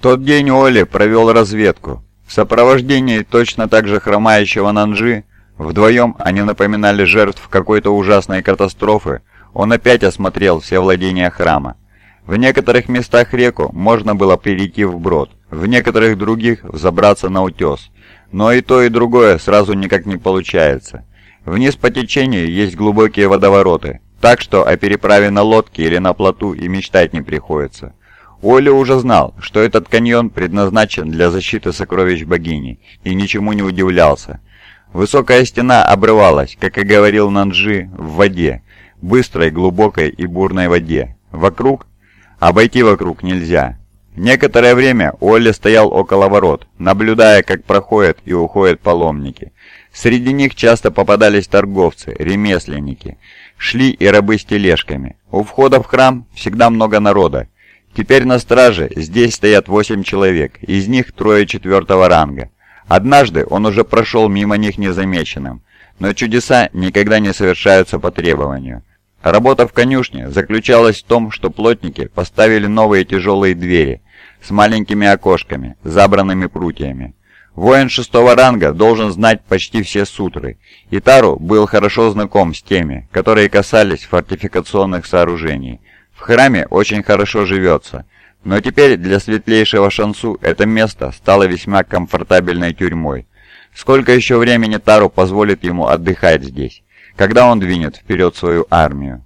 тот день Оли провел разведку. В сопровождении точно так же хромающего Нанжи, вдвоем они напоминали жертв какой-то ужасной катастрофы, он опять осмотрел все владения храма. В некоторых местах реку можно было перейти вброд, в некоторых других взобраться на утес. Но и то, и другое сразу никак не получается. Вниз по течению есть глубокие водовороты, так что о переправе на лодке или на плоту и мечтать не приходится. Оля уже знал, что этот каньон предназначен для защиты сокровищ богини, и ничему не удивлялся. Высокая стена обрывалась, как и говорил Нанджи, в воде, быстрой, глубокой и бурной воде. Вокруг? Обойти вокруг нельзя. Некоторое время Оля стоял около ворот, наблюдая, как проходят и уходят паломники. Среди них часто попадались торговцы, ремесленники. Шли и рабы с тележками. У входа в храм всегда много народа, Теперь на страже здесь стоят восемь человек, из них трое четвертого ранга. Однажды он уже прошел мимо них незамеченным, но чудеса никогда не совершаются по требованию. Работа в конюшне заключалась в том, что плотники поставили новые тяжелые двери с маленькими окошками, забранными прутьями. Воин шестого ранга должен знать почти все сутры, и Тару был хорошо знаком с теми, которые касались фортификационных сооружений. В храме очень хорошо живется, но теперь для светлейшего Шансу это место стало весьма комфортабельной тюрьмой. Сколько еще времени Тару позволит ему отдыхать здесь, когда он двинет вперед свою армию?